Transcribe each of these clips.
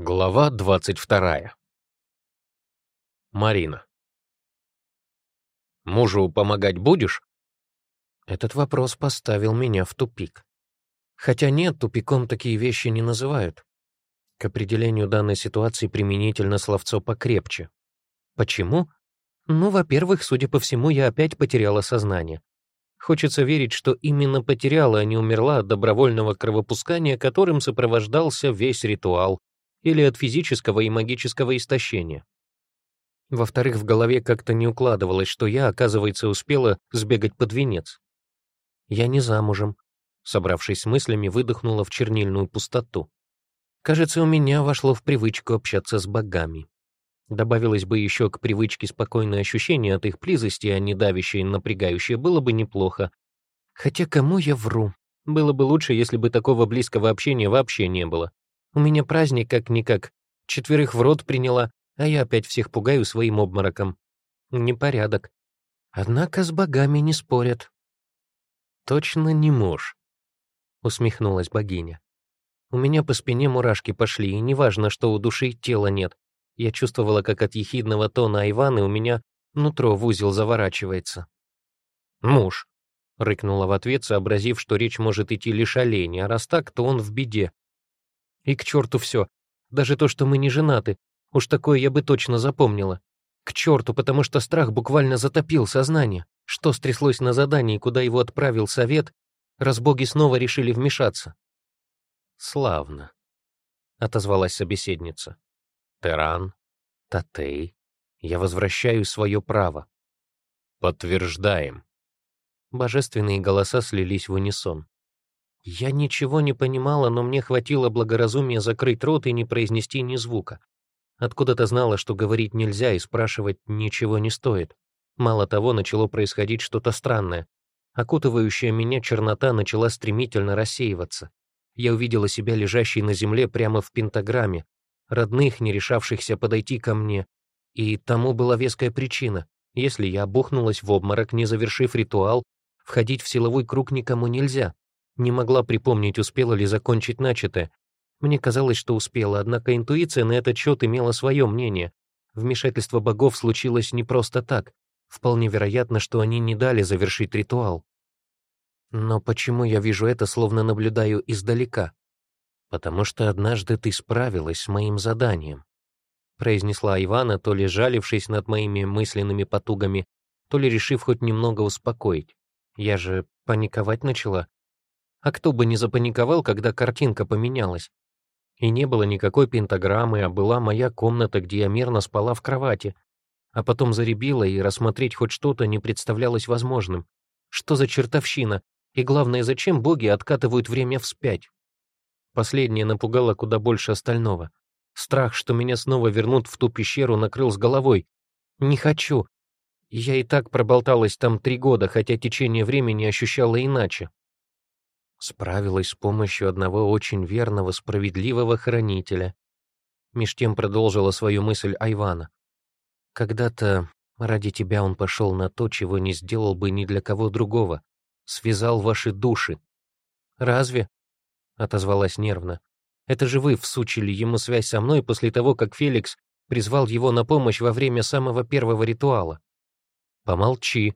Глава 22. Марина. «Мужу помогать будешь?» Этот вопрос поставил меня в тупик. Хотя нет, тупиком такие вещи не называют. К определению данной ситуации применительно словцо покрепче. Почему? Ну, во-первых, судя по всему, я опять потеряла сознание. Хочется верить, что именно потеряла, а не умерла от добровольного кровопускания, которым сопровождался весь ритуал, или от физического и магического истощения. Во-вторых, в голове как-то не укладывалось, что я, оказывается, успела сбегать под венец. Я не замужем. Собравшись с мыслями, выдохнула в чернильную пустоту. Кажется, у меня вошло в привычку общаться с богами. Добавилось бы еще к привычке спокойное ощущение от их близости, а не давящее и напрягающее, было бы неплохо. Хотя кому я вру? Было бы лучше, если бы такого близкого общения вообще не было. У меня праздник как-никак. Четверых в рот приняла, а я опять всех пугаю своим обмороком. Непорядок. Однако с богами не спорят. «Точно не муж», — усмехнулась богиня. У меня по спине мурашки пошли, и неважно, что у души тела нет. Я чувствовала, как от ехидного тона Иваны у меня нутро в узел заворачивается. «Муж», — рыкнула в ответ, сообразив, что речь может идти лишь о Лене, а раз так, то он в беде. И к черту все. Даже то, что мы не женаты. Уж такое я бы точно запомнила. К черту, потому что страх буквально затопил сознание. Что стряслось на задании, куда его отправил совет, раз боги снова решили вмешаться? «Славно», — отозвалась собеседница. «Теран, Татей, я возвращаю свое право». «Подтверждаем». Божественные голоса слились в унисон. Я ничего не понимала, но мне хватило благоразумия закрыть рот и не произнести ни звука. Откуда-то знала, что говорить нельзя и спрашивать ничего не стоит. Мало того, начало происходить что-то странное. Окутывающая меня чернота начала стремительно рассеиваться. Я увидела себя лежащей на земле прямо в пентаграмме, родных, не решавшихся подойти ко мне. И тому была веская причина. Если я бухнулась в обморок, не завершив ритуал, входить в силовой круг никому нельзя. Не могла припомнить, успела ли закончить начатое. Мне казалось, что успела, однако интуиция на этот счет имела свое мнение. Вмешательство богов случилось не просто так. Вполне вероятно, что они не дали завершить ритуал. Но почему я вижу это, словно наблюдаю издалека? Потому что однажды ты справилась с моим заданием, произнесла Ивана, то ли жалившись над моими мысленными потугами, то ли решив хоть немного успокоить. Я же паниковать начала. А кто бы не запаниковал, когда картинка поменялась? И не было никакой пентаграммы, а была моя комната, где я мирно спала в кровати. А потом заребила, и рассмотреть хоть что-то не представлялось возможным. Что за чертовщина? И главное, зачем боги откатывают время вспять? Последнее напугало куда больше остального. Страх, что меня снова вернут в ту пещеру, накрыл с головой. Не хочу. Я и так проболталась там три года, хотя течение времени ощущала иначе. Справилась с помощью одного очень верного, справедливого хранителя. Меж тем продолжила свою мысль Айвана. Когда-то ради тебя он пошел на то, чего не сделал бы ни для кого другого. Связал ваши души. Разве? Отозвалась нервно. Это же вы всучили ему связь со мной после того, как Феликс призвал его на помощь во время самого первого ритуала. Помолчи,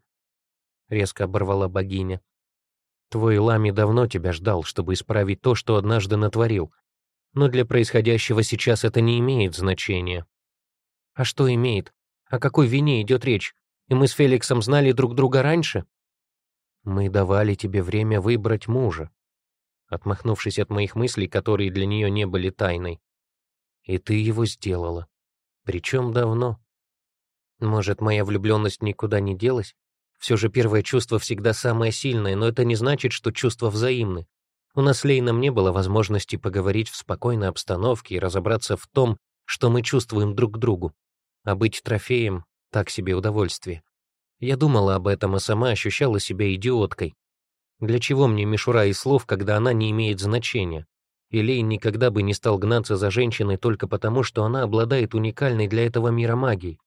резко оборвала богиня. Твой Лами давно тебя ждал, чтобы исправить то, что однажды натворил. Но для происходящего сейчас это не имеет значения. А что имеет? О какой вине идет речь? И мы с Феликсом знали друг друга раньше? Мы давали тебе время выбрать мужа. Отмахнувшись от моих мыслей, которые для нее не были тайной. И ты его сделала. Причем давно. Может, моя влюбленность никуда не делась? Все же первое чувство всегда самое сильное, но это не значит, что чувства взаимны. У нас Лейном не было возможности поговорить в спокойной обстановке и разобраться в том, что мы чувствуем друг к другу. А быть трофеем — так себе удовольствие. Я думала об этом, а сама ощущала себя идиоткой. Для чего мне мишура из слов, когда она не имеет значения? И Лейн никогда бы не стал гнаться за женщиной только потому, что она обладает уникальной для этого мира магией.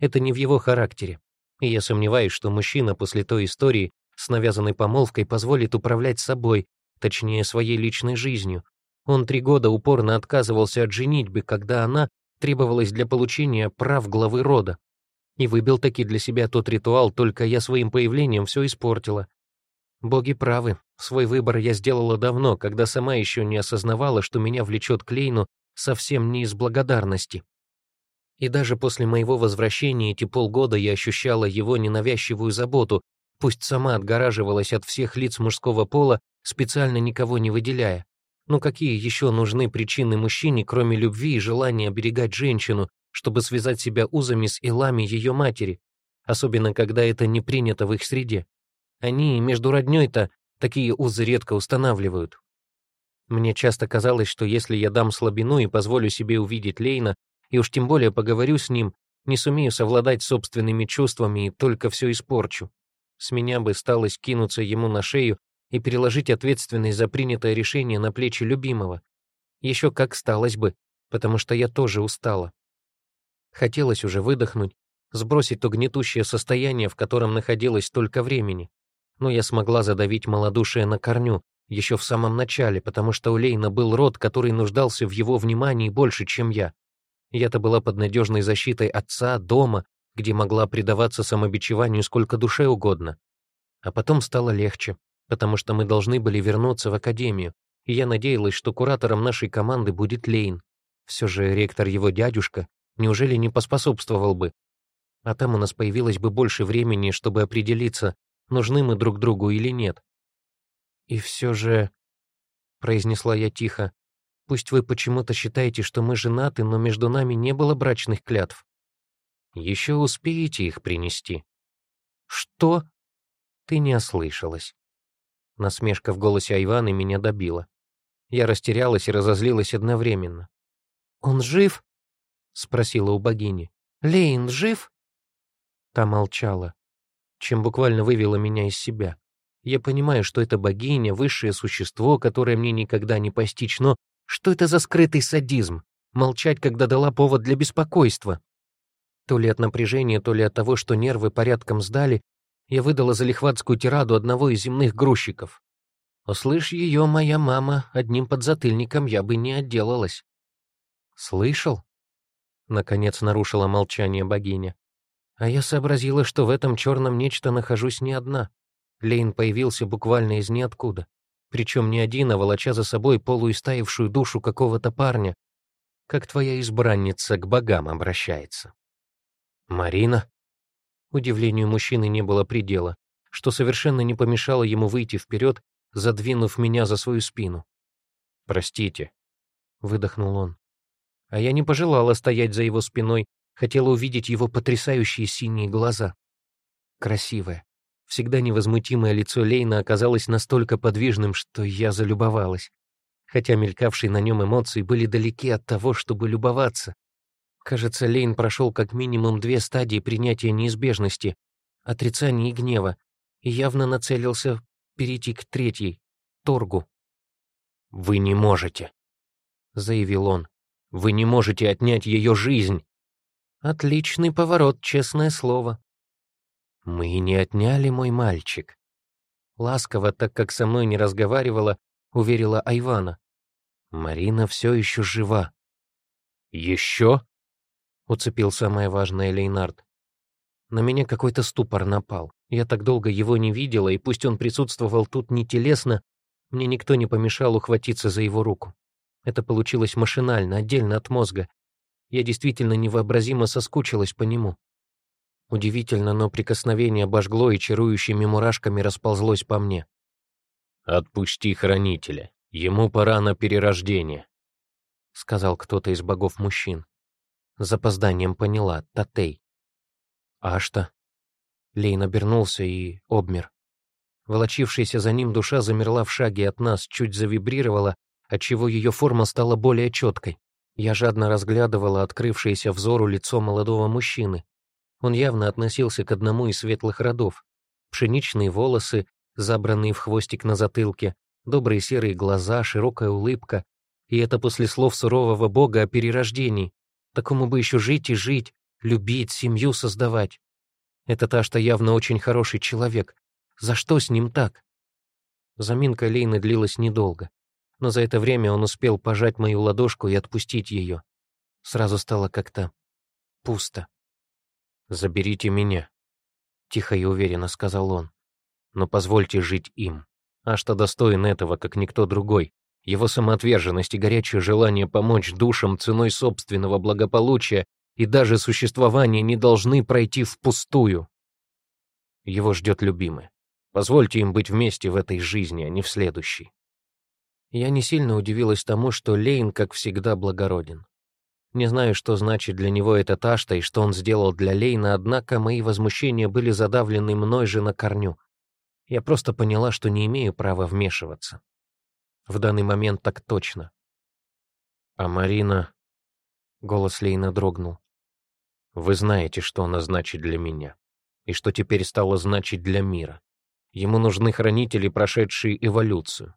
Это не в его характере. И я сомневаюсь, что мужчина после той истории с навязанной помолвкой позволит управлять собой, точнее, своей личной жизнью. Он три года упорно отказывался от женитьбы, когда она требовалась для получения прав главы рода. И выбил таки для себя тот ритуал, только я своим появлением все испортила. Боги правы, свой выбор я сделала давно, когда сама еще не осознавала, что меня влечет к Лейну совсем не из благодарности. И даже после моего возвращения эти полгода я ощущала его ненавязчивую заботу, пусть сама отгораживалась от всех лиц мужского пола, специально никого не выделяя. Но какие еще нужны причины мужчине, кроме любви и желания оберегать женщину, чтобы связать себя узами с илами ее матери, особенно когда это не принято в их среде? Они между роднёй-то такие узы редко устанавливают. Мне часто казалось, что если я дам слабину и позволю себе увидеть Лейна, и уж тем более поговорю с ним, не сумею совладать собственными чувствами и только все испорчу. С меня бы сталось кинуться ему на шею и переложить ответственность за принятое решение на плечи любимого. Еще как сталось бы, потому что я тоже устала. Хотелось уже выдохнуть, сбросить то гнетущее состояние, в котором находилось столько времени. Но я смогла задавить малодушие на корню, еще в самом начале, потому что у Лейна был род, который нуждался в его внимании больше, чем я. Я-то была под надежной защитой отца, дома, где могла предаваться самобичеванию сколько душе угодно. А потом стало легче, потому что мы должны были вернуться в академию, и я надеялась, что куратором нашей команды будет Лейн. Все же ректор его дядюшка, неужели не поспособствовал бы? А там у нас появилось бы больше времени, чтобы определиться, нужны мы друг другу или нет. И все же, произнесла я тихо, пусть вы почему-то считаете, что мы женаты, но между нами не было брачных клятв. Еще успеете их принести. Что? Ты не ослышалась. Насмешка в голосе Айваны меня добила. Я растерялась и разозлилась одновременно. «Он жив?» — спросила у богини. «Лейн жив?» Та молчала, чем буквально вывела меня из себя. Я понимаю, что это богиня, высшее существо, которое мне никогда не постичь, но что это за скрытый садизм? Молчать, когда дала повод для беспокойства. То ли от напряжения, то ли от того, что нервы порядком сдали, я выдала залихватскую тираду одного из земных грузчиков. Услышь ее, моя мама, одним подзатыльником я бы не отделалась. «Слышал?» — наконец нарушила молчание богиня. А я сообразила, что в этом черном нечто нахожусь не одна. Лейн появился буквально из ниоткуда. Причем не один, а волоча за собой полуистаившую душу какого-то парня. Как твоя избранница к богам обращается. «Марина?» Удивлению мужчины не было предела, что совершенно не помешало ему выйти вперед, задвинув меня за свою спину. «Простите», — выдохнул он. А я не пожелала стоять за его спиной, хотела увидеть его потрясающие синие глаза. Красивое, всегда невозмутимое лицо Лейна оказалось настолько подвижным, что я залюбовалась. Хотя мелькавшие на нем эмоции были далеки от того, чтобы любоваться. Кажется, Лейн прошел как минимум две стадии принятия неизбежности, отрицания и гнева, и явно нацелился перейти к третьей — торгу. «Вы не можете», — заявил он. «Вы не можете отнять ее жизнь». «Отличный поворот, честное слово». «Мы не отняли мой мальчик». Ласково, так как со мной не разговаривала, уверила Айвана. «Марина все еще жива». «Еще?» уцепил самое важное Лейнард. На меня какой-то ступор напал. Я так долго его не видела, и пусть он присутствовал тут не телесно, мне никто не помешал ухватиться за его руку. Это получилось машинально, отдельно от мозга. Я действительно невообразимо соскучилась по нему. Удивительно, но прикосновение обожгло и чарующими мурашками расползлось по мне. «Отпусти хранителя. Ему пора на перерождение», — сказал кто-то из богов-мужчин. С запозданием поняла, Татей. Ашта. Лейн обернулся и обмер. Волочившаяся за ним душа замерла в шаге от нас, чуть завибрировала, отчего ее форма стала более четкой. Я жадно разглядывала открывшееся взору лицо молодого мужчины. Он явно относился к одному из светлых родов. Пшеничные волосы, забранные в хвостик на затылке, добрые серые глаза, широкая улыбка. И это после слов сурового бога о перерождении. Такому бы еще жить и жить, любить, семью создавать. Этот Ашта явно очень хороший человек. За что с ним так? Заминка Лейны длилась недолго. но за это время он успел пожать мою ладошку и отпустить ее. Сразу стало как-то пусто. «Заберите меня», — тихо и уверенно сказал он. «Но позвольте жить им. А что достоин этого, как никто другой. Его самоотверженность и горячее желание помочь душам ценой собственного благополучия и даже существования не должны пройти впустую. Его ждет любимый. Позвольте им быть вместе в этой жизни, а не в следующей. Я не сильно удивилась тому, что Лейн, как всегда, благороден. Не знаю, что значит для него этот Ашта и что он сделал для Лейна, однако мои возмущения были задавлены мной же на корню. Я просто поняла, что не имею права вмешиваться. В данный момент так точно. А Марина... Голос Лейна дрогнул. Вы знаете, что она значит для меня. И что теперь стало значить для мира. Ему нужны хранители, прошедшие эволюцию.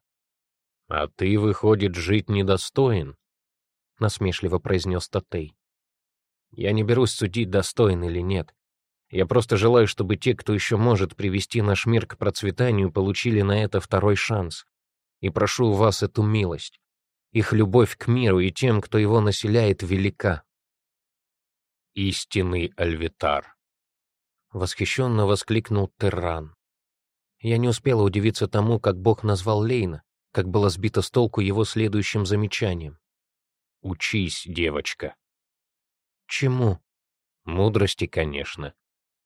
А ты, выходит, жить недостоин? — насмешливо произнес Татей. «Я не берусь судить, достоин или нет. Я просто желаю, чтобы те, кто еще может привести наш мир к процветанию, получили на это второй шанс. И прошу у вас эту милость. Их любовь к миру и тем, кто его населяет, велика». «Истинный Альвитар», — восхищенно воскликнул Терран. Я не успела удивиться тому, как Бог назвал Лейна, как было сбито с толку его следующим замечанием. Учись, девочка. Чему? Мудрости, конечно.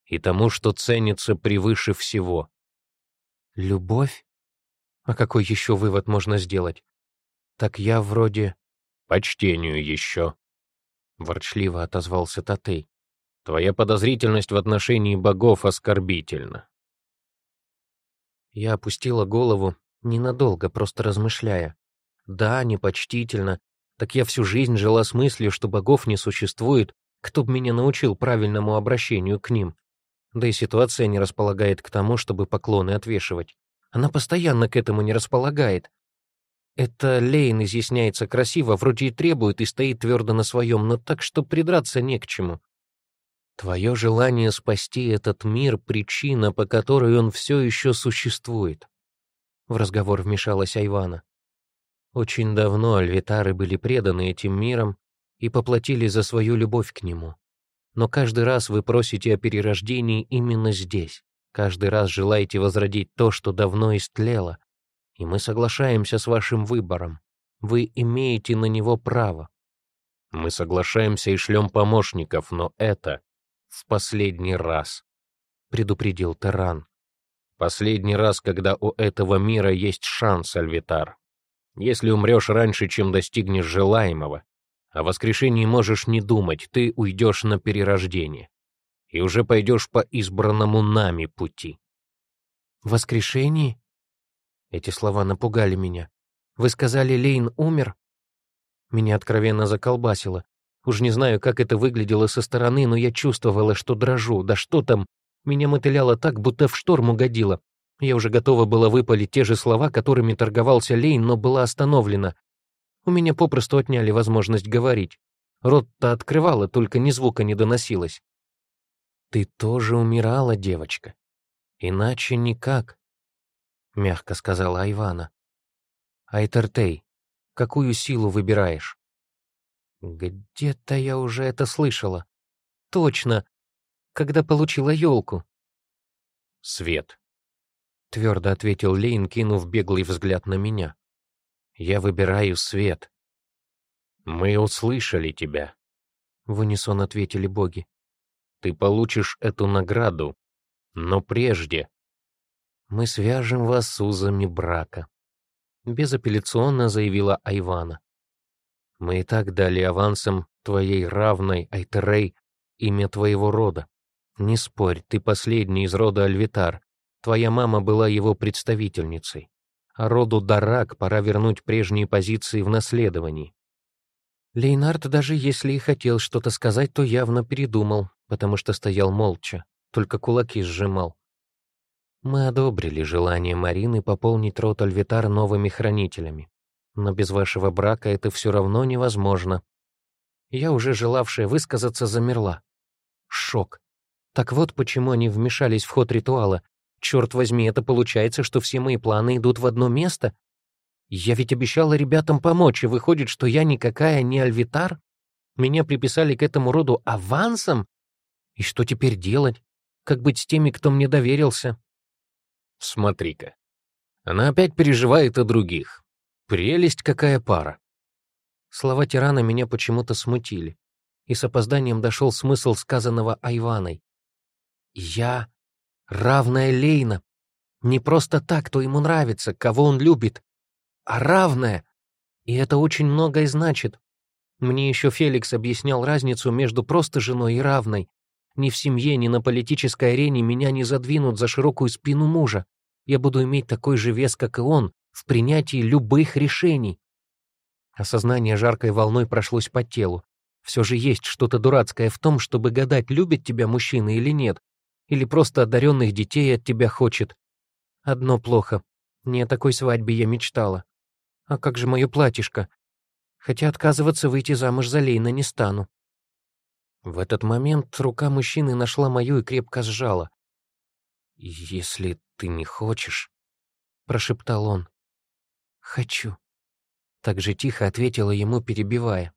И тому, что ценится превыше всего. Любовь? А какой еще вывод можно сделать? Так я вроде... Почтению еще. Ворчливо отозвался Татей. Твоя подозрительность в отношении богов оскорбительна. Я опустила голову, ненадолго, просто размышляя. Да, непочтительно, так я всю жизнь жила с мыслью, что богов не существует, кто бы меня научил правильному обращению к ним. Да и ситуация не располагает к тому, чтобы поклоны отвешивать. Она постоянно к этому не располагает. Это Лейн изъясняется красиво, вроде и требует, и стоит твердо на своем, но так, что придраться не к чему. Твое желание спасти этот мир — причина, по которой он все еще существует. В разговор вмешалась Айвана. Очень давно альвитары были преданы этим мирам и поплатили за свою любовь к нему. Но каждый раз вы просите о перерождении именно здесь. Каждый раз желаете возродить то, что давно истлело. И мы соглашаемся с вашим выбором. Вы имеете на него право. Мы соглашаемся и шлем помощников, но это в последний раз, — предупредил Терран. Последний раз, когда у этого мира есть шанс, Альвитар. Если умрешь раньше, чем достигнешь желаемого, о воскрешении можешь не думать, ты уйдешь на перерождение и уже пойдешь по избранному нами пути. «Воскрешении?» Эти слова напугали меня. «Вы сказали, Лейн умер?» Меня откровенно заколбасило. Уж не знаю, как это выглядело со стороны, но я чувствовала, что дрожу. Да что там? Меня мотыляло так, будто в шторм угодило. Я уже готова была выпалить те же слова, которыми торговался Лейн, но была остановлена. У меня попросту отняли возможность говорить. Рот-то открывала, только ни звука не доносилось. «Ты тоже умирала, девочка. Иначе никак», — мягко сказала Айвана. «Айтертей, какую силу выбираешь?» «Где-то я уже это слышала. Точно, когда получила елку». «Свет», — твердо ответил Лейн, кинув беглый взгляд на меня. «Я выбираю свет». «Мы услышали тебя», — в унисон ответили боги. «Ты получишь эту награду, но прежде...» «Мы свяжем вас с узами брака», — безапелляционно заявила Айвана. «Мы и так дали авансом твоей равной, Айтерей, имя твоего рода. Не спорь, ты последний из рода Альвитар, Твоя мама была его представительницей. А роду Дарак пора вернуть прежние позиции в наследовании. Лейнард, даже если и хотел что-то сказать, то явно передумал, потому что стоял молча, только кулаки сжимал. Мы одобрили желание Марины пополнить род Альвитар новыми хранителями. Но без вашего брака это все равно невозможно. Я, уже желавшая высказаться, замерла. Шок. Так вот почему они вмешались в ход ритуала, Черт возьми, это получается, что все мои планы идут в одно место? Я ведь обещала ребятам помочь, и выходит, что я никакая не Альвитар? Меня приписали к этому роду авансом? И что теперь делать? Как быть с теми, кто мне доверился? Смотри-ка. Она опять переживает о других. Прелесть какая пара. Слова тирана меня почему-то смутили, и с опозданием дошел смысл сказанного Айваной. «Я равная Лейна. Не просто так, кто ему нравится, кого он любит, а равная. И это очень многое значит. Мне еще Феликс объяснял разницу между просто женой и равной. Ни в семье, ни на политической арене меня не задвинут за широкую спину мужа. Я буду иметь такой же вес, как и он, в принятии любых решений. Осознание жаркой волной прошлось по телу. Все же есть что-то дурацкое в том, чтобы гадать, любит тебя мужчина или нет, или просто одаренных детей от тебя хочет. Одно плохо. Не о такой свадьбе я мечтала. А как же мое платьишко? Хотя отказываться выйти замуж за Лейна не стану. В этот момент рука мужчины нашла мою и крепко сжала. «Если ты не хочешь», — прошептал он. «Хочу», — так же тихо ответила ему, перебивая.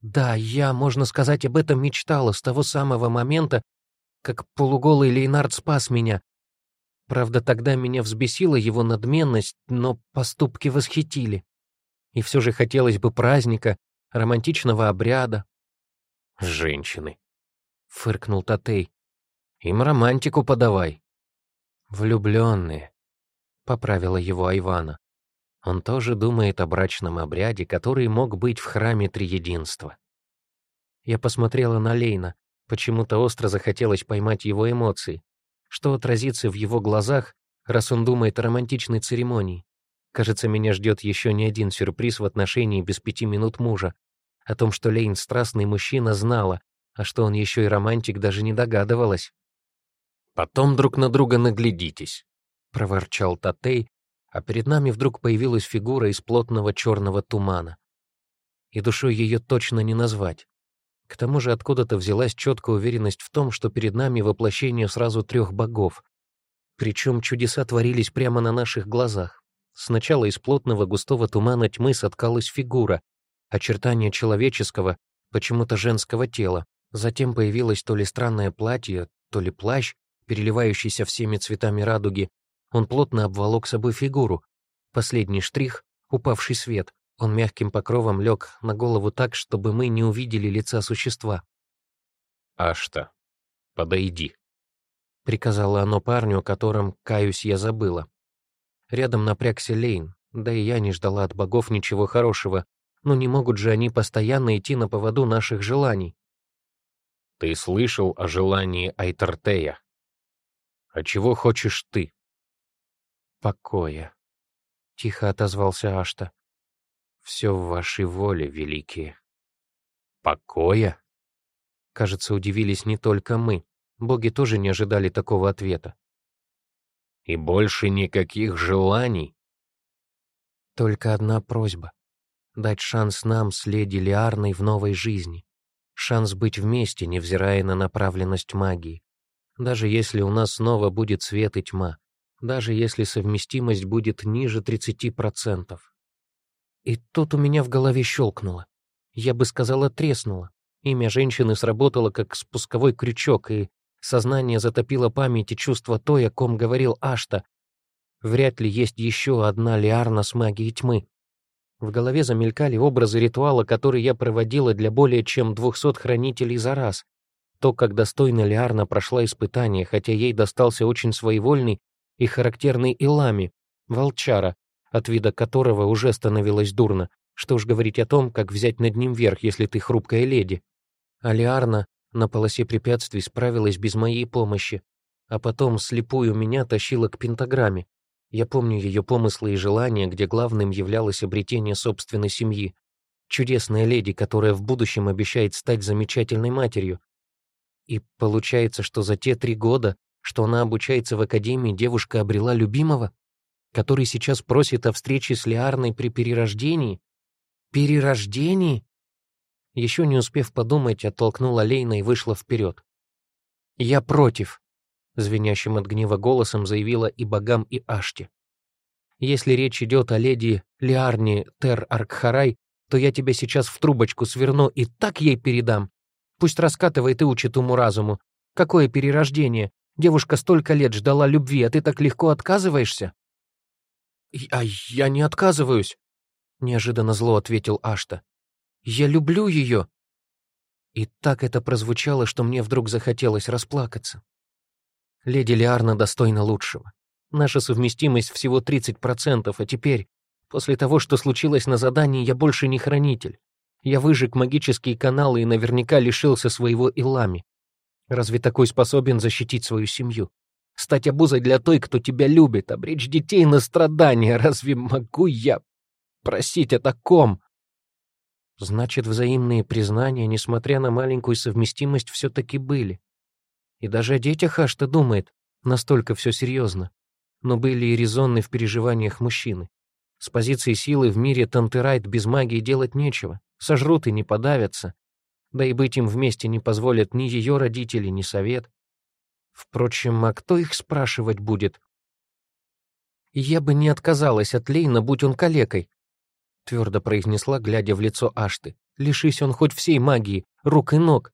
«Да, я, можно сказать, об этом мечтала с того самого момента, как полуголый Лейнард спас меня. Правда, тогда меня взбесила его надменность, но поступки восхитили. И все же хотелось бы праздника, романтичного обряда». «Женщины», — фыркнул Татей. «Им романтику подавай». «Влюбленные», — поправила его Айвана. Он тоже думает о брачном обряде, который мог быть в храме Триединства. Я посмотрела на Лейна. Почему-то остро захотелось поймать его эмоции. Что отразится в его глазах, раз он думает о романтичной церемонии? Кажется, меня ждет еще не один сюрприз в отношении без пяти минут мужа. О том, что Лейн страстный мужчина, знала, а что он еще и романтик, даже не догадывалась. «Потом друг на друга наглядитесь», — проворчал Татей, а перед нами вдруг появилась фигура из плотного черного тумана. И душой ее точно не назвать. К тому же откуда-то взялась четкая уверенность в том, что перед нами воплощение сразу трех богов. Причем чудеса творились прямо на наших глазах. Сначала из плотного густого тумана тьмы соткалась фигура, очертания человеческого, почему-то женского тела. Затем появилось то ли странное платье, то ли плащ, переливающийся всеми цветами радуги, он плотно обволок собой фигуру. Последний штрих — упавший свет. Он мягким покровом лег на голову так, чтобы мы не увидели лица существа. «Ашта, подойди», — приказало оно парню, о котором, каюсь, я забыла. Рядом напрягся Лейн, да и я не ждала от богов ничего хорошего, но не могут же они постоянно идти на поводу наших желаний. «Ты слышал о желании Айтартея? А чего хочешь ты?» покоя», — тихо отозвался Ашта. «Все в вашей воле, великие». «Покоя?» Кажется, удивились не только мы. Боги тоже не ожидали такого ответа. «И больше никаких желаний?» «Только одна просьба — дать шанс нам с леди Лиарной в новой жизни. Шанс быть вместе, невзирая на направленность магии. Даже если у нас снова будет свет и тьма даже если совместимость будет ниже 30%. И тут у меня в голове щелкнуло. Я бы сказала, треснуло. Имя женщины сработало как спусковой крючок, и сознание затопило память и чувство той, о ком говорил Ашта. Вряд ли есть еще одна Лиарна с магией тьмы. В голове замелькали образы ритуала, который я проводила для более чем двухсот хранителей за раз. То, как достойно Лиарна прошла испытание, хотя ей достался очень своевольный и характерный Илами, волчара, от вида которого уже становилось дурно. Что уж говорить о том, как взять над ним верх, если ты хрупкая леди. Алиарна на полосе препятствий справилась без моей помощи, а потом слепую меня тащила к пентаграмме. Я помню ее помыслы и желания, где главным являлось обретение собственной семьи. Чудесная леди, которая в будущем обещает стать замечательной матерью. И получается, что за те три года что она обучается в академии, девушка обрела любимого, который сейчас просит о встрече с Лиарной при перерождении? Перерождении? Еще не успев подумать, оттолкнула Лейна и вышла вперед. «Я против», — звенящим от гнева голосом заявила и богам, и Аште. Если речь идет о леди Лиарне Тер Аркхарай, то я тебя сейчас в трубочку сверну и так ей передам. Пусть раскатывает и учит уму-разуму. Какое перерождение? Девушка столько лет ждала любви, а ты так легко отказываешься?» «А я не отказываюсь», — неожиданно зло ответил Ашта. «Я люблю ее». И так это прозвучало, что мне вдруг захотелось расплакаться. Леди Лиарна достойна лучшего. Наша совместимость всего 30%, а теперь, после того, что случилось на задании, я больше не хранитель. Я выжег магические каналы и наверняка лишился своего Илами. Разве такой способен защитить свою семью? Стать обузой для той, кто тебя любит, обречь детей на страдания. Разве могу я просить о таком? Значит, взаимные признания, несмотря на маленькую совместимость, все-таки были. И даже о детях Ашта думает, настолько все серьезно. Но были и резонны в переживаниях мужчины. С позиции силы в мире Тантерайт без магии делать нечего. Сожрут и не подавятся. Да и быть им вместе не позволят ни ее родители, ни совет. Впрочем, а кто их спрашивать будет? «Я бы не отказалась от Лейна, будь он калекой», — твердо произнесла, глядя в лицо Ашты. «Лишись он хоть всей магии, рук и ног».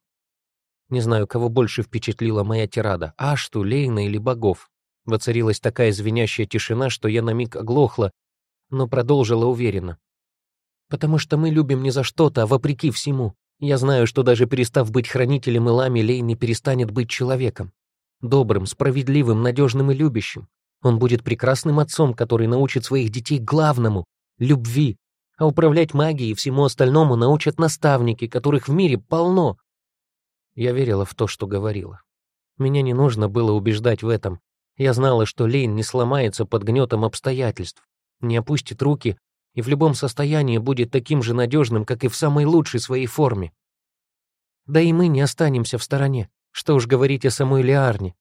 Не знаю, кого больше впечатлила моя тирада, Ашту, Лейна или богов. Воцарилась такая звенящая тишина, что я на миг оглохла, но продолжила уверенно. «Потому что мы любим не за что-то, а вопреки всему. Я знаю, что даже перестав быть хранителем Илами, Лейн не перестанет быть человеком. Добрым, справедливым, надежным и любящим. Он будет прекрасным отцом, который научит своих детей главному — любви. А управлять магией и всему остальному научат наставники, которых в мире полно. Я верила в то, что говорила. Меня не нужно было убеждать в этом. Я знала, что Лейн не сломается под гнетом обстоятельств, не опустит руки и в любом состоянии будет таким же надежным, как и в самой лучшей своей форме. Да и мы не останемся в стороне. Что уж говорить о самой Лиарне.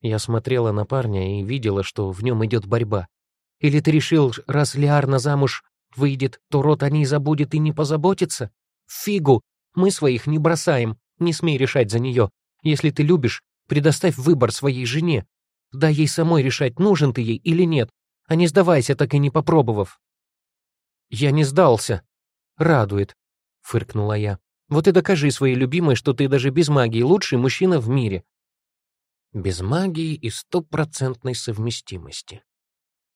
Я смотрела на парня и видела, что в нем идет борьба. Или ты решил, раз Лиарна замуж выйдет, то рот о ней забудет и не позаботится? Фигу! Мы своих не бросаем, не смей решать за нее. Если ты любишь, предоставь выбор своей жене. Дай ей самой решать, нужен ты ей или нет, а не сдавайся, так и не попробовав. «Я не сдался». «Радует», — фыркнула я. «Вот и докажи своей любимой, что ты даже без магии лучший мужчина в мире». Без магии и стопроцентной совместимости.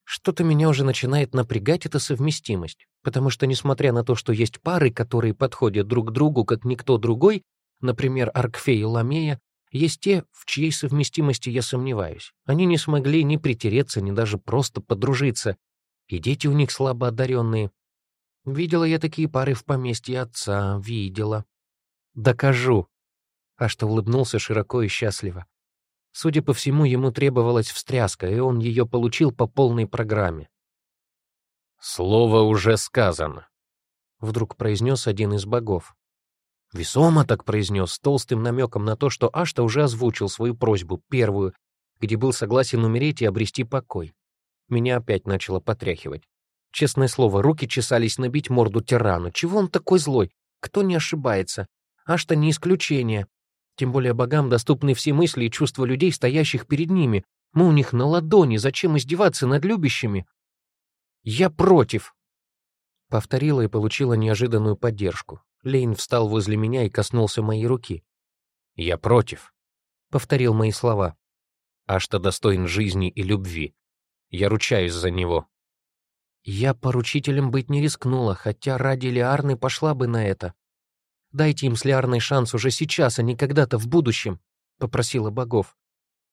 Что-то меня уже начинает напрягать эта совместимость, потому что, несмотря на то, что есть пары, которые подходят друг другу, как никто другой, например, Аркфей и Ламея, есть те, в чьей совместимости я сомневаюсь. Они не смогли ни притереться, ни даже просто подружиться, и дети у них слабо одаренные. Видела я такие пары в поместье отца, видела. Докажу. А что улыбнулся широко и счастливо. Судя по всему, ему требовалась встряска, и он ее получил по полной программе. «Слово уже сказано», — вдруг произнес один из богов. Весомо так произнес, с толстым намеком на то, что Ашта уже озвучил свою просьбу, первую, где был согласен умереть и обрести покой. Меня опять начало потряхивать. Честное слово, руки чесались набить морду тирану. Чего он такой злой? Кто не ошибается? Аж-то не исключение. Тем более богам доступны все мысли и чувства людей, стоящих перед ними. Мы у них на ладони, зачем издеваться над любящими? «Я против!» Повторила и получила неожиданную поддержку. Лейн встал возле меня и коснулся моей руки. «Я против», — повторил мои слова. «Аж-то достоин жизни и любви. Я ручаюсь за него. Я поручителем быть не рискнула, хотя ради Лиарны пошла бы на это. Дайте им с Лиарной шанс уже сейчас, а не когда-то в будущем, попросила богов.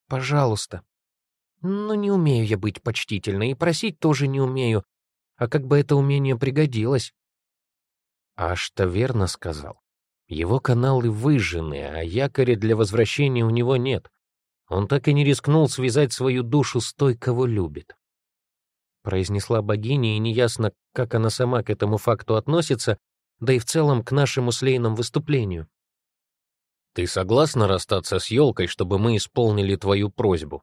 Пожалуйста. Но не умею я быть почтительной, и просить тоже не умею. А как бы это умение пригодилось? Аж-то верно сказал. Его каналы выжжены, а якоря для возвращения у него нет. Он так и не рискнул связать свою душу с той, кого любит произнесла богиня, и неясно, как она сама к этому факту относится, да и в целом к нашему с Лейном выступлению. «Ты согласна расстаться с елкой, чтобы мы исполнили твою просьбу?»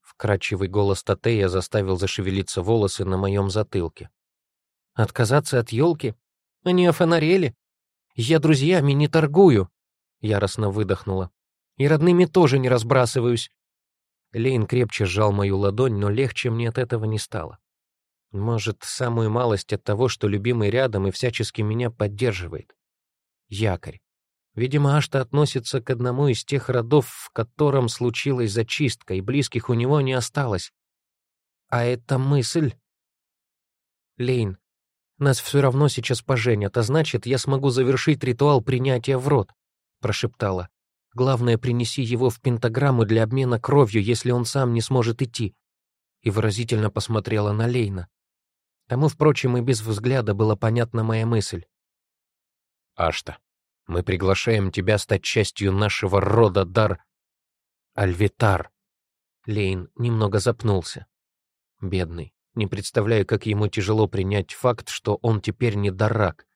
Вкрадчивый голос Татея заставил зашевелиться волосы на моем затылке. «Отказаться от елки? Они офонарели? Я друзьями не торгую!» Яростно выдохнула. «И родными тоже не разбрасываюсь. Лейн крепче сжал мою ладонь, но легче мне от этого не стало. Может, самую малость от того, что любимый рядом и всячески меня поддерживает. Якорь. Видимо, Ашта относится к одному из тех родов, в котором случилась зачистка, и близких у него не осталось. А эта мысль... Лейн, нас все равно сейчас поженят, а значит, я смогу завершить ритуал принятия в рот, прошептала. Главное, принеси его в пентаграмму для обмена кровью, если он сам не сможет идти. И выразительно посмотрела на Лейна. Тому, впрочем, и без взгляда была понятна моя мысль. «Ашта, мы приглашаем тебя стать частью нашего рода дар Альвитар». Лейн немного запнулся. Бедный. Не представляю, как ему тяжело принять факт, что он теперь не Дарак.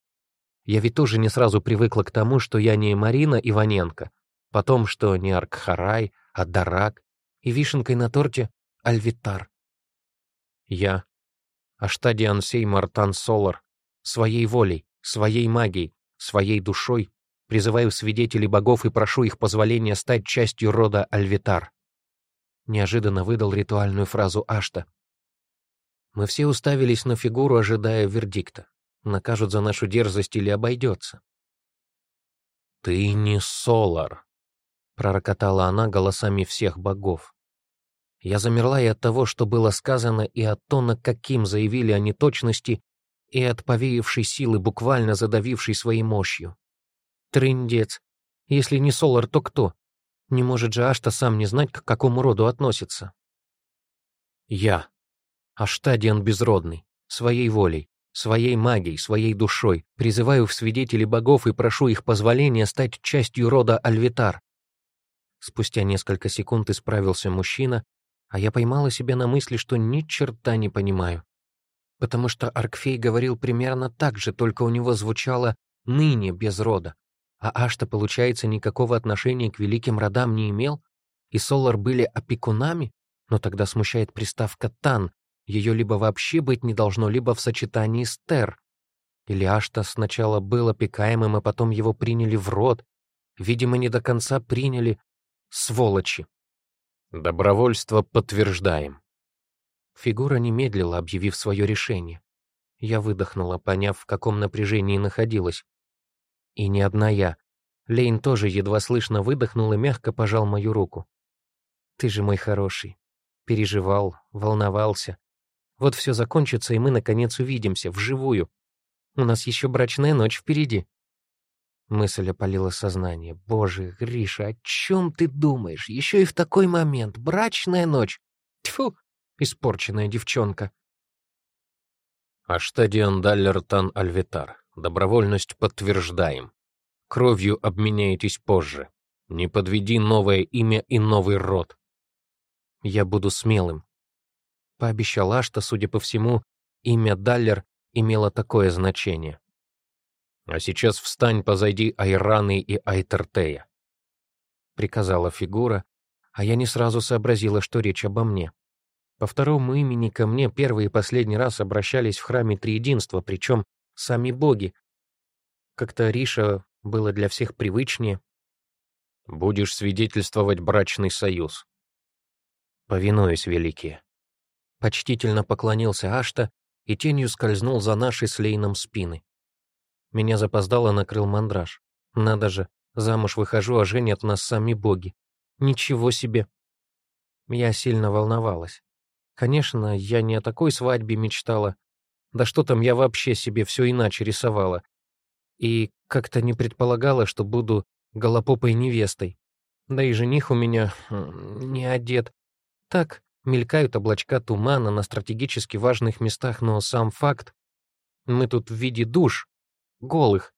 Я ведь тоже не сразу привыкла к тому, что я не Марина Иваненко, потом, что не Аркхарай, а Дарак, и вишенкой на торте — Альвитар. Я Аштадиан Сей Мартан Солар, своей волей, своей магией, своей душой призываю свидетелей богов и прошу их позволения стать частью рода Альвитар. Неожиданно выдал ритуальную фразу Ашта. Мы все уставились на фигуру, ожидая вердикта. Накажут за нашу дерзость или обойдется. «Ты не Солар», — пророкотала она голосами всех богов. Я замерла и от того, что было сказано, и от тона, каким заявили о неточности, и от повеявшей силы, буквально задавившей своей мощью. Трындец. Если не Солар, то кто? Не может же Ашта сам не знать, к какому роду относится. Я. Аштадиан Безродный. Своей волей, своей магией, своей душой призываю в свидетели богов и прошу их позволения стать частью рода Альвитар. Спустя несколько секунд исправился мужчина, а я поймала себя на мысли, что ни черта не понимаю. Потому что Аркфей говорил примерно так же, только у него звучало «ныне без рода». А Ашта, получается, никакого отношения к великим родам не имел? И Солар были опекунами? Но тогда смущает приставка «тан». Ее либо вообще быть не должно, либо в сочетании с «тер». Или Ашта сначала был опекаемым, а потом его приняли в род. Видимо, не до конца приняли. Сволочи. Добровольство подтверждаем. Фигура не медлила, объявив свое решение. Я выдохнула, поняв, в каком напряжении находилась. И не одна я. Лейн тоже едва слышно выдохнул и мягко пожал мою руку. «Ты же мой хороший. Переживал, волновался. Вот все закончится, и мы, наконец, увидимся, вживую. У нас еще брачная ночь впереди». Мысль опалила сознание. «Боже, Гриша, о чем ты думаешь? Еще и в такой момент. Брачная ночь. Тьфу, испорченная девчонка». Аштадион Даллертан Альвитар. Добровольность подтверждаем. Кровью обменяетесь позже. Не подведи новое имя и новый род. Я буду смелым. Пообещала, что, судя по всему, имя Даллер имело такое значение. А сейчас встань позади Айраны и Айтертея. Приказала фигура, а я не сразу сообразила, что речь обо мне. По второму имени ко мне первый и последний раз обращались в храме Триединства, причем сами боги. Как-то Риша было для всех привычнее. «Будешь свидетельствовать брачный союз». «Повинуюсь, великие». Почтительно поклонился Ашта и тенью скользнул за нашей с Лейном спины. Меня запоздало накрыл мандраж. Надо же, замуж выхожу, а женят нас сами боги. Ничего себе. Я сильно волновалась. Конечно, я не о такой свадьбе мечтала. Да что там, я вообще себе все иначе рисовала. И как-то не предполагала, что буду голопопой невестой. Да и жених у меня не одет. Так, мелькают облачка тумана на стратегически важных местах, но сам факт... Мы тут в виде душ, Голых.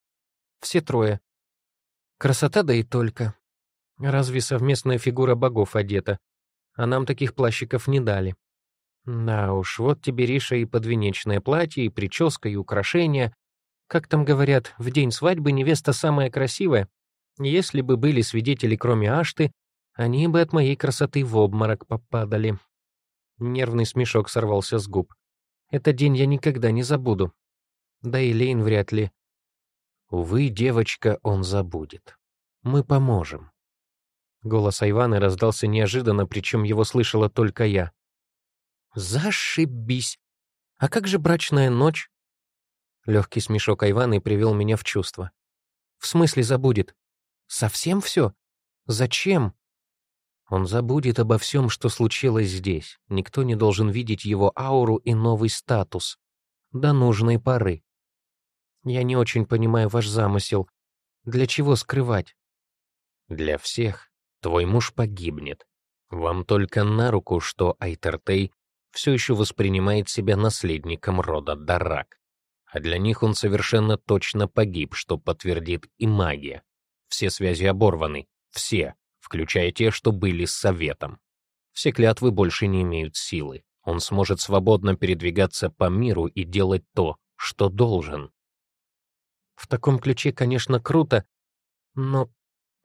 Все трое. Красота да и только. Разве совместная фигура богов одета? А нам таких плащиков не дали. Да уж, вот тебе, Риша, и подвенечное платье, и прическа, и украшения. Как там говорят, в день свадьбы невеста самая красивая. Если бы были свидетели, кроме Ашты, они бы от моей красоты в обморок попадали. Нервный смешок сорвался с губ. Этот день я никогда не забуду. Да и Лейн вряд ли. Увы, девочка, он забудет. Мы поможем. Голос Айваны раздался неожиданно, причем его слышала только я. «Зашибись!» А как же брачная ночь? Легкий смешок Айваны привел меня в чувство. В смысле забудет? Совсем все? Зачем? Он забудет обо всем, что случилось здесь. Никто не должен видеть его ауру и новый статус. До нужной поры. Я не очень понимаю ваш замысел. Для чего скрывать? Для всех. Твой муж погибнет. Вам только на руку, что Айтертей все еще воспринимает себя наследником рода Дарак. А для них он совершенно точно погиб, что подтвердит и магия. Все связи оборваны. Все включая те, что были с Советом. Все клятвы больше не имеют силы. Он сможет свободно передвигаться по миру и делать то, что должен. В таком ключе, конечно, круто, но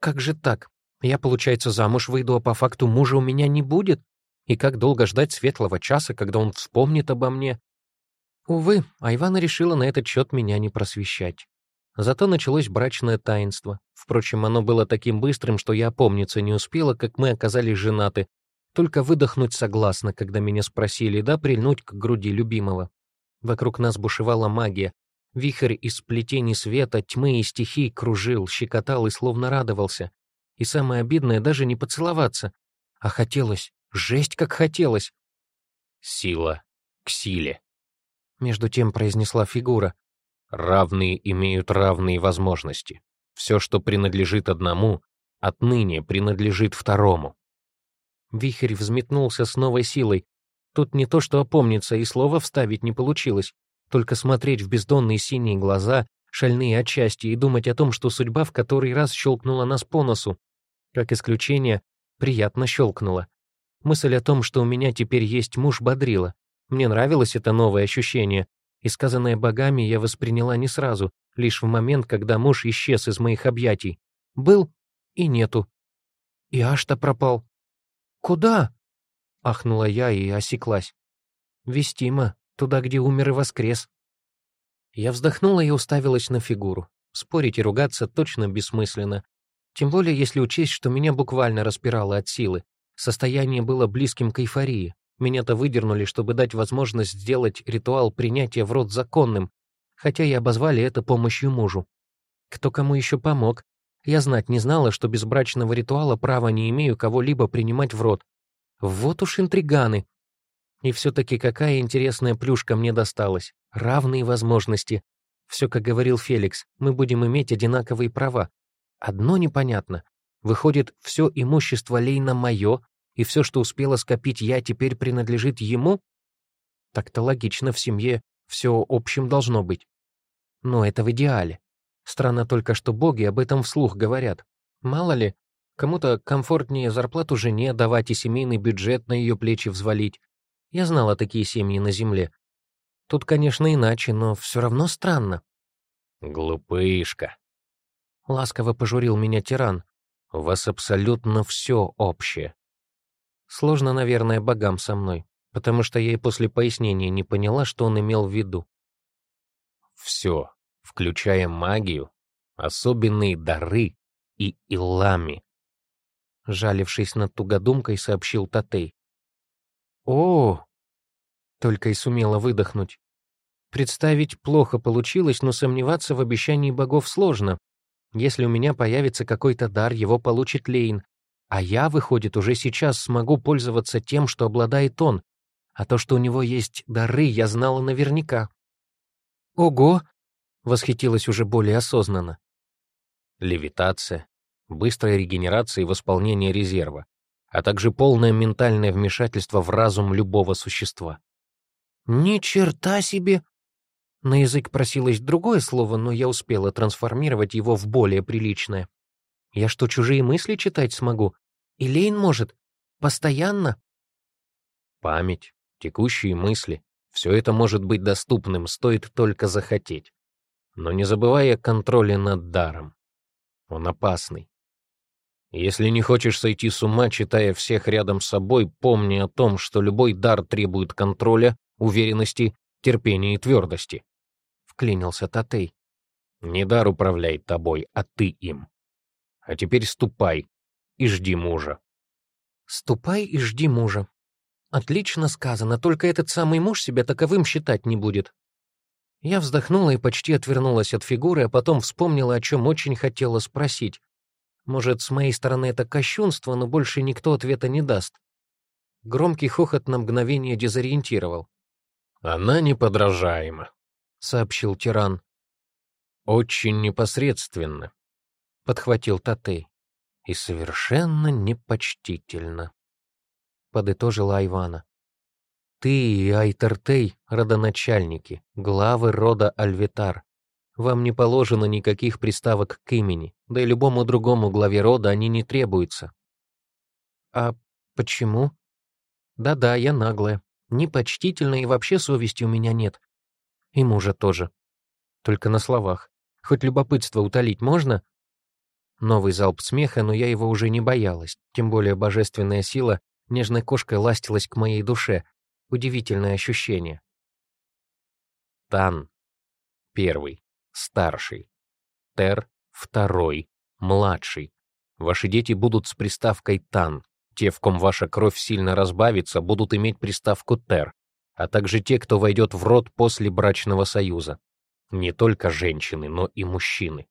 как же так? Я, получается, замуж выйду, а по факту мужа у меня не будет? И как долго ждать светлого часа, когда он вспомнит обо мне? Увы, Айвана решила на этот счет меня не просвещать. Зато началось брачное таинство. Впрочем, оно было таким быстрым, что я опомниться не успела, как мы оказались женаты. Только выдохнуть согласно, когда меня спросили, да прильнуть к груди любимого. Вокруг нас бушевала магия. Вихрь из сплетений света, тьмы и стихий кружил, щекотал и словно радовался. И самое обидное — даже не поцеловаться. А хотелось, жесть как хотелось. «Сила к силе», — между тем произнесла фигура. Равные имеют равные возможности. Все, что принадлежит одному, отныне принадлежит второму. Вихрь взметнулся с новой силой. Тут не то что опомниться, и слова вставить не получилось. Только смотреть в бездонные синие глаза, шальные отчасти, и думать о том, что судьба в который раз щелкнула нас по носу. Как исключение, приятно щелкнула. Мысль о том, что у меня теперь есть муж, бодрила. Мне нравилось это новое ощущение, и сказанное богами я восприняла не сразу, лишь в момент, когда муж исчез из моих объятий. Был и нету. И аж-то пропал. «Куда?» — ахнула я и осеклась. «Вестимо, туда, где умер и воскрес». Я вздохнула и уставилась на фигуру. Спорить и ругаться точно бессмысленно. Тем более, если учесть, что меня буквально распирало от силы. Состояние было близким к эйфории. Меня-то выдернули, чтобы дать возможность сделать ритуал принятия в рот законным, хотя и обозвали это помощью мужу. Кто кому еще помог? Я знать не знала, что без брачного ритуала права не имею кого-либо принимать в рот. Вот уж интриганы. И все-таки какая интересная плюшка мне досталась. Равные возможности. Все, как говорил Феликс, мы будем иметь одинаковые права. Одно непонятно. Выходит, все имущество Лейна мое, и все, что успела скопить я, теперь принадлежит ему? Так-то логично, в семье все общим должно быть. Но это в идеале. Странно только, что боги об этом вслух говорят. Мало ли, кому-то комфортнее зарплату жене давать и семейный бюджет на ее плечи взвалить. Я знала такие семьи на земле. Тут, конечно, иначе, но все равно странно. «Глупышка», — ласково пожурил меня тиран. «У вас абсолютно все общее. Сложно, наверное, богам со мной, потому что я и после пояснения не поняла, что он имел в виду. Все, включая магию, особенные дары и илами. Жалившись над тугодумкой, сообщил Татей. «О!» — только и сумела выдохнуть. Представить плохо получилось, но сомневаться в обещании богов сложно. Если у меня появится какой-то дар, его получит Лейн, а я, выходит, уже сейчас смогу пользоваться тем, что обладает он, а то, что у него есть дары, я знала наверняка. «Ого!» — восхитилась уже более осознанно. Левитация, быстрая регенерация и восполнение резерва, а также полное ментальное вмешательство в разум любого существа. «Ни черта себе!» На язык просилось другое слово, но я успела трансформировать его в более приличное. «Я что, чужие мысли читать смогу? И Лейн может. Постоянно. Память, текущие мысли — все это может быть доступным, стоит только захотеть. Но не забывай о контроле над даром. Он опасный. Если не хочешь сойти с ума, читая всех рядом с собой, помни о том, что любой дар требует контроля, уверенности, терпения и твердости. Вклинился Татей. Не дар управляет тобой, а ты им. А теперь ступай, и жди мужа. «Ступай и жди мужа», Отлично сказано, только этот самый муж себя таковым считать не будет. Я вздохнула и почти отвернулась от фигуры, а потом вспомнила, о чем очень хотела спросить. Может, с моей стороны это кощунство, но больше никто ответа не даст. Громкий хохот на мгновение дезориентировал. «Она неподражаема», — сообщил тиран. «Очень непосредственно», — подхватил Татей. «И совершенно непочтительно», — подытожила Ивана. «Ты и Айтертей — родоначальники, главы рода Альвитар. Вам не положено никаких приставок к имени, да и любому другому главе рода они не требуются». «А почему?» «Да-да, я наглая, непочтительная и вообще совести у меня нет. И мужа тоже. Только на словах. Хоть любопытство утолить можно?» Новый залп смеха, но я его уже не боялась, тем более божественная сила нежной кошкой ластилась к моей душе. Удивительное ощущение. Тан. Первый. Старший. Тер. Второй. Младший. Ваши дети будут с приставкой «тан». Те, в ком ваша кровь сильно разбавится, будут иметь приставку «тер», а также те, кто войдет в род после брачного союза. Не только женщины, но и мужчины.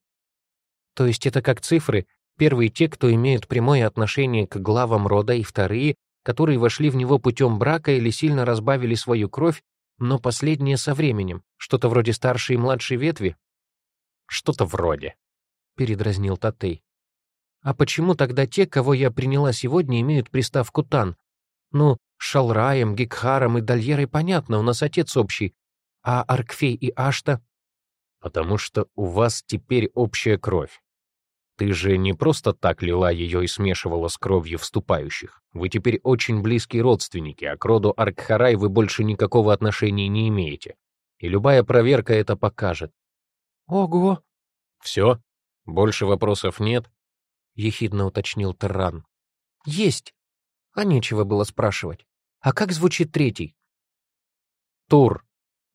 То есть это как цифры, первые те, кто имеют прямое отношение к главам рода, и вторые, которые вошли в него путем брака или сильно разбавили свою кровь, но последние со временем, что-то вроде старшей и младшей ветви? Что-то вроде, — передразнил Татей. А почему тогда те, кого я приняла сегодня, имеют приставку «тан»? Ну, Шалраем, Гекхаром и Дальерой понятно, у нас отец общий. А Аркфей и Ашта? Потому что у вас теперь общая кровь. Ты же не просто так лила ее и смешивала с кровью вступающих. Вы теперь очень близкие родственники, а к роду Аркхарай вы больше никакого отношения не имеете. И любая проверка это покажет. Ого! Все? Больше вопросов нет? Ехидно уточнил Терран. Есть. А нечего было спрашивать. А как звучит третий? Тур.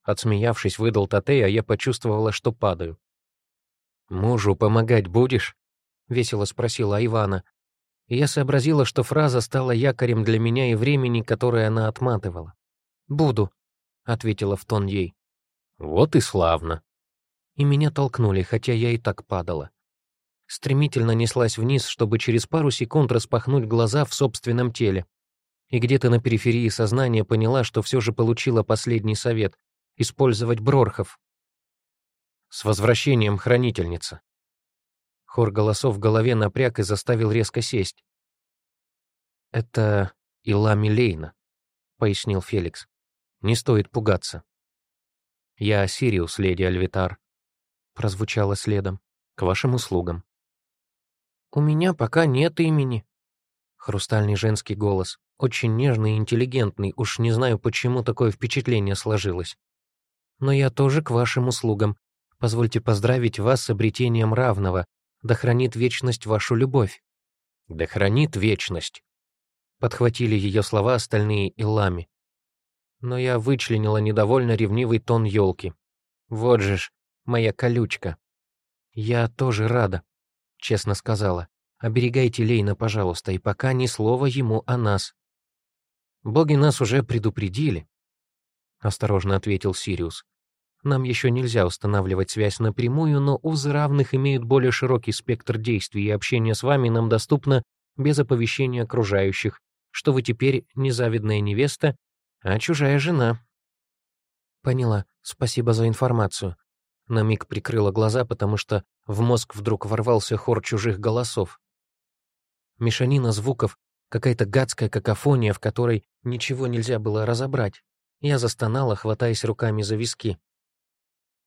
Отсмеявшись, выдал Татей, а я почувствовала, что падаю. «Мужу помогать будешь?» — весело спросила Ивана. И я сообразила, что фраза стала якорем для меня и времени, которое она отматывала. «Буду», — ответила в тон ей. «Вот и славно». И меня толкнули, хотя я и так падала. Стремительно неслась вниз, чтобы через пару секунд распахнуть глаза в собственном теле и где-то на периферии сознания поняла, что все же получила последний совет — использовать брорхов. «С возвращением, хранительница!» Хор голосов в голове напряг и заставил резко сесть. «Это Ила Милейна», — пояснил Феликс. «Не стоит пугаться». «Я Сириус, леди Альвитар», — прозвучало следом. «К вашим услугам». «У меня пока нет имени», — хрустальный женский голос. Очень нежный и интеллигентный, уж не знаю, почему такое впечатление сложилось. Но я тоже к вашим услугам. Позвольте поздравить вас с обретением равного. Да хранит вечность вашу любовь. Да хранит вечность. Подхватили ее слова остальные Илами. Но я вычленила недовольно ревнивый тон елки. Вот же ж, моя колючка. Я тоже рада, честно сказала. Оберегайте Лейна, пожалуйста, и пока ни слова ему о нас. «Боги нас уже предупредили», — осторожно ответил Сириус. «Нам еще нельзя устанавливать связь напрямую, но узы равных имеют более широкий спектр действий, и общение с вами нам доступно без оповещения окружающих, что вы теперь не завидная невеста, а чужая жена». «Поняла. Спасибо за информацию». На миг прикрыла глаза, потому что в мозг вдруг ворвался хор чужих голосов. Мешанина звуков Какая-то гадская какофония, в которой ничего нельзя было разобрать. Я застонала, хватаясь руками за виски.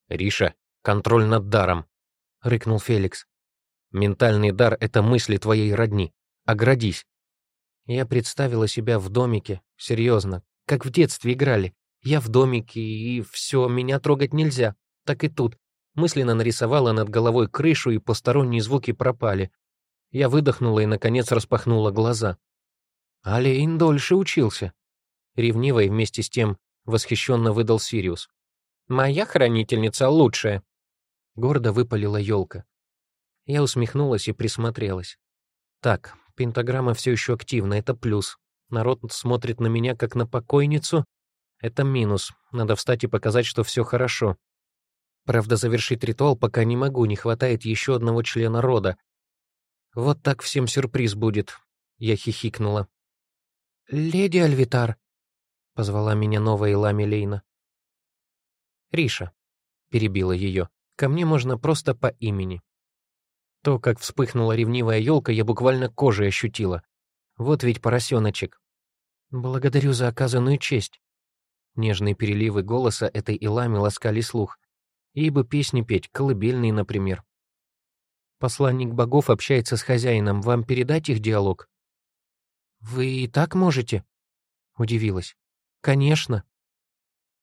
«Риша, контроль над даром», — рыкнул Феликс. «Ментальный дар — это мысли твоей родни. Оградись». Я представила себя в домике, серьезно, как в детстве играли. Я в домике, и все, меня трогать нельзя. Так и тут. Мысленно нарисовала над головой крышу, и посторонние звуки пропали. Я выдохнула и, наконец, распахнула глаза. Алейн дольше учился. Ревниво и вместе с тем восхищенно выдал Сириус. «Моя хранительница лучшая!» Гордо выпалила елка. Я усмехнулась и присмотрелась. Так, пентаграмма все еще активна, это плюс. Народ смотрит на меня, как на покойницу. Это минус. Надо встать и показать, что все хорошо. Правда, завершить ритуал пока не могу, не хватает еще одного члена рода. Вот так всем сюрприз будет. Я хихикнула. «Леди Альвитар», — позвала меня новая Лами Лейна. «Риша», — перебила ее, — «ко мне можно просто по имени». То, как вспыхнула ревнивая елка, я буквально кожей ощутила. Вот ведь поросеночек. Благодарю за оказанную честь. Нежные переливы голоса этой Илами ласкали слух. Бы песни петь, колыбельные, например. Посланник богов общается с хозяином. Вам передать их диалог? Вы и так можете? Удивилась. Конечно.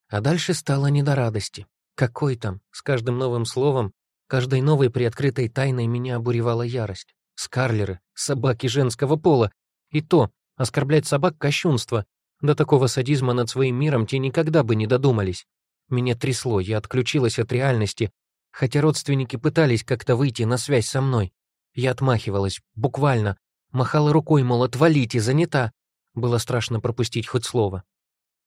А дальше стало не до радости. Какой там? С каждым новым словом, каждой новой приоткрытой тайной меня обуревала ярость. Скарлеры, собаки женского пола, и то, оскорблять собак — кощунство. До такого садизма над своим миром те никогда бы не додумались. Меня трясло, я отключилась от реальности, хотя родственники пытались как-то выйти на связь со мной. Я отмахивалась, буквально, махала рукой, мол, отвалите, занята. Было страшно пропустить хоть слово.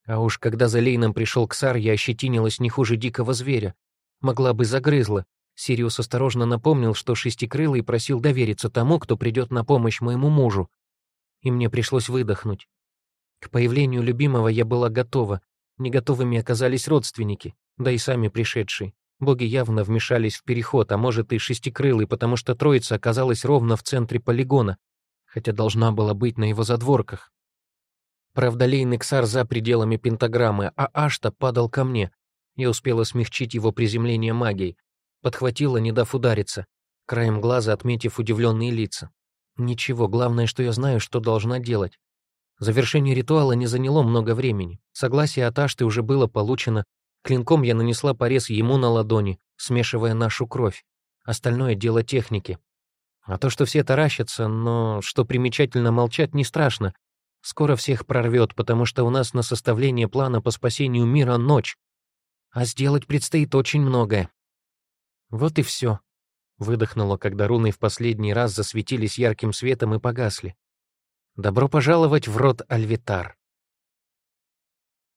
А уж когда за Лейном пришел Ксар, я ощетинилась не хуже дикого зверя. Могла бы загрызла. Сириус осторожно напомнил, что Шестикрылый просил довериться тому, кто придет на помощь моему мужу и мне пришлось выдохнуть. К появлению любимого я была готова. Не готовыми оказались родственники, да и сами пришедшие. Боги явно вмешались в переход, а может и шестикрылый, потому что троица оказалась ровно в центре полигона, хотя должна была быть на его задворках. Правда, лейный ксар за пределами пентаграммы, а Ашта падал ко мне. Я успела смягчить его приземление магией. Подхватила, не дав удариться, краем глаза отметив удивленные лица. Ничего, главное, что я знаю, что должна делать. Завершение ритуала не заняло много времени. Согласие от Ашты уже было получено. Клинком я нанесла порез ему на ладони, смешивая нашу кровь. Остальное — дело техники. А то, что все таращатся, но, что примечательно, молчать не страшно. Скоро всех прорвет, потому что у нас на составление плана по спасению мира ночь. А сделать предстоит очень многое. Вот и все. Выдохнула, когда руны в последний раз засветились ярким светом и погасли. «Добро пожаловать в род Альвитар!»